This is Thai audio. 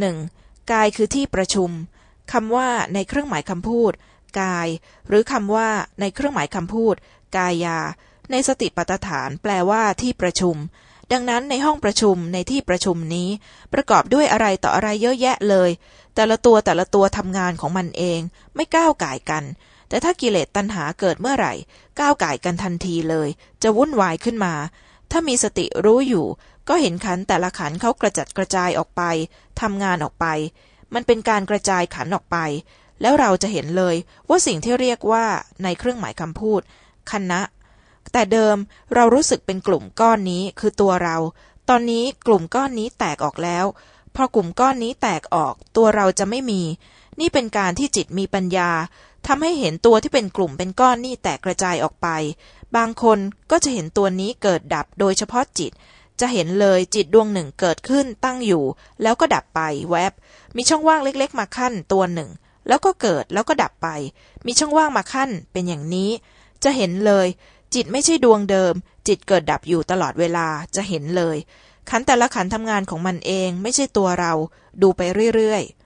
หนึ่งกายคือที่ประชุมคำว่าในเครื่องหมายคำพูด กาย หรือคำว่าในเครื่องหมายคำพูด กายา ในสติปัฏฐาน แปลว่าที่ประชุม ดังนั้นในห้องประชุมในที่ประชุมนี้ ประกอบด้วยอะไรต่ออะไรเยอะแยะเลย แต่ละตัวแต่ละตัวทำงานของมันเอง ไม่ก้าวก่ายกัน แต่ถ้ากิเลสตัณหาเกิดเมื่อไหร่ ก้าวก่ายกันทันทีเลย จะวุ่นวายขึ้นมา ถ้ามีสติรู้อยู่ ก็เห็นขันแต่ละขันเขากระจัดกระจายออกไปทำงานออกไป มันเป็นการกระจายขันออกไป แล้วเราจะเห็นเลยว่าสิ่งที่เรียกว่าในเครื่องหมายคำพูดคณะ แต่เดิมเรารู้สึกเป็นกลุ่มก้อนนี้คือตัวเรา ตอนนี้กลุ่มก้อนนี้แตกออกแล้ว พอกลุ่มก้อนนี้แตกออกตัวเราจะไม่มี นี่เป็นการที่จิตมีปัญญา ทำให้เห็นตัวที่เป็นกลุ่มเป็นก้อนนี่แตกกระจายออกไป บางคนก็จะเห็นตัวนี้เกิดดับโดยเฉพาะจิต จะเห็นเลยจิตดวงหนึ่งเกิดขึ้นตั้งอยู่ แล้วก็ดับไปแวบ มีช่องว่างเล็กๆ มาขั้นตัวหนึ่ง แล้วก็เกิดแล้วก็ดับไป มีช่องว่างมาขั้นเป็นอย่างนี้ จะเห็นเลย จิตไม่ใช่ดวงเดิม จิตเกิดดับอยู่ตลอดเวลาจะเห็นเลย ขันแต่ละขันทำงานของมันเองไม่ใช่ตัวเรา ดูไปเรื่อยๆ